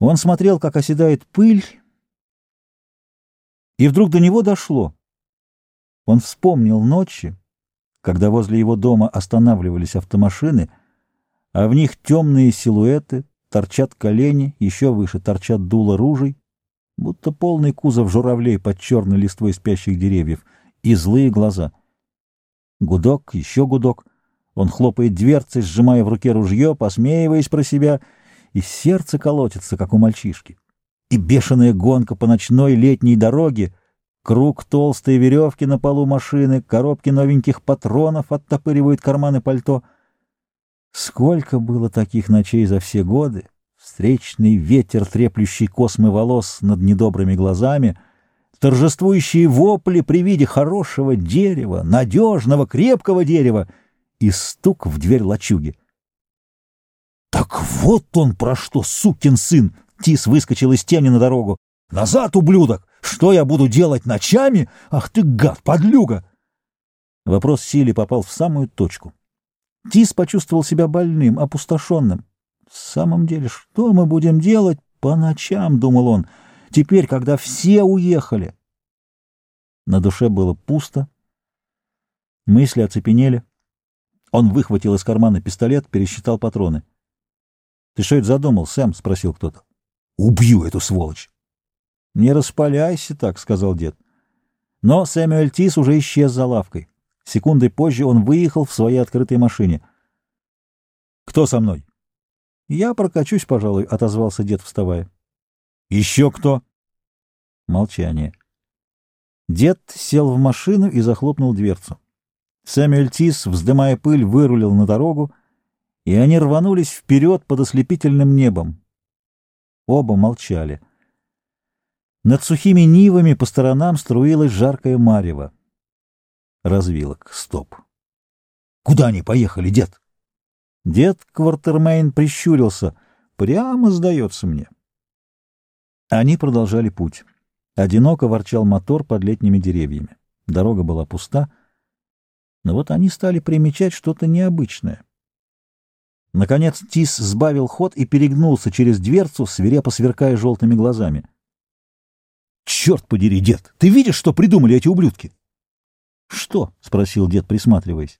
Он смотрел, как оседает пыль, и вдруг до него дошло. Он вспомнил ночи, когда возле его дома останавливались автомашины, а в них темные силуэты, торчат колени, еще выше торчат дула ружей, будто полный кузов журавлей под черной листвой спящих деревьев, и злые глаза. Гудок, еще гудок. Он хлопает дверцей, сжимая в руке ружье, посмеиваясь про себя, и сердце колотится, как у мальчишки. И бешеная гонка по ночной летней дороге — Круг толстой веревки на полу машины, коробки новеньких патронов оттопыривают карманы пальто. Сколько было таких ночей за все годы! Встречный ветер, треплющий космы волос над недобрыми глазами, торжествующие вопли при виде хорошего дерева, надежного, крепкого дерева и стук в дверь лачуги. «Так вот он про что, сукин сын!» Тис выскочил из тени на дорогу. «Назад, ублюдок! Что я буду делать ночами? Ах ты, гад, подлюга!» Вопрос Сили попал в самую точку. Тис почувствовал себя больным, опустошенным. «В самом деле, что мы будем делать по ночам?» — думал он. «Теперь, когда все уехали». На душе было пусто. Мысли оцепенели. Он выхватил из кармана пистолет, пересчитал патроны. — Ты что это задумал, Сэм? — спросил кто-то. — Убью эту сволочь! — Не распаляйся так, — сказал дед. Но Сэмюэль Тис уже исчез за лавкой. Секундой позже он выехал в своей открытой машине. — Кто со мной? — Я прокачусь, пожалуй, — отозвался дед, вставая. — Еще кто? Молчание. Дед сел в машину и захлопнул дверцу. Сэмюэль Тис, вздымая пыль, вырулил на дорогу, и они рванулись вперед под ослепительным небом. Оба молчали. — над сухими нивами по сторонам струилась жаркое марево. Развилок. Стоп. Куда они поехали, дед? Дед Квартермейн прищурился. Прямо сдается мне. Они продолжали путь. Одиноко ворчал мотор под летними деревьями. Дорога была пуста, но вот они стали примечать что-то необычное. Наконец Тис сбавил ход и перегнулся через дверцу, свирепо сверкая желтыми глазами. Черт подери, дед, ты видишь, что придумали эти ублюдки? — Что? — спросил дед, присматриваясь.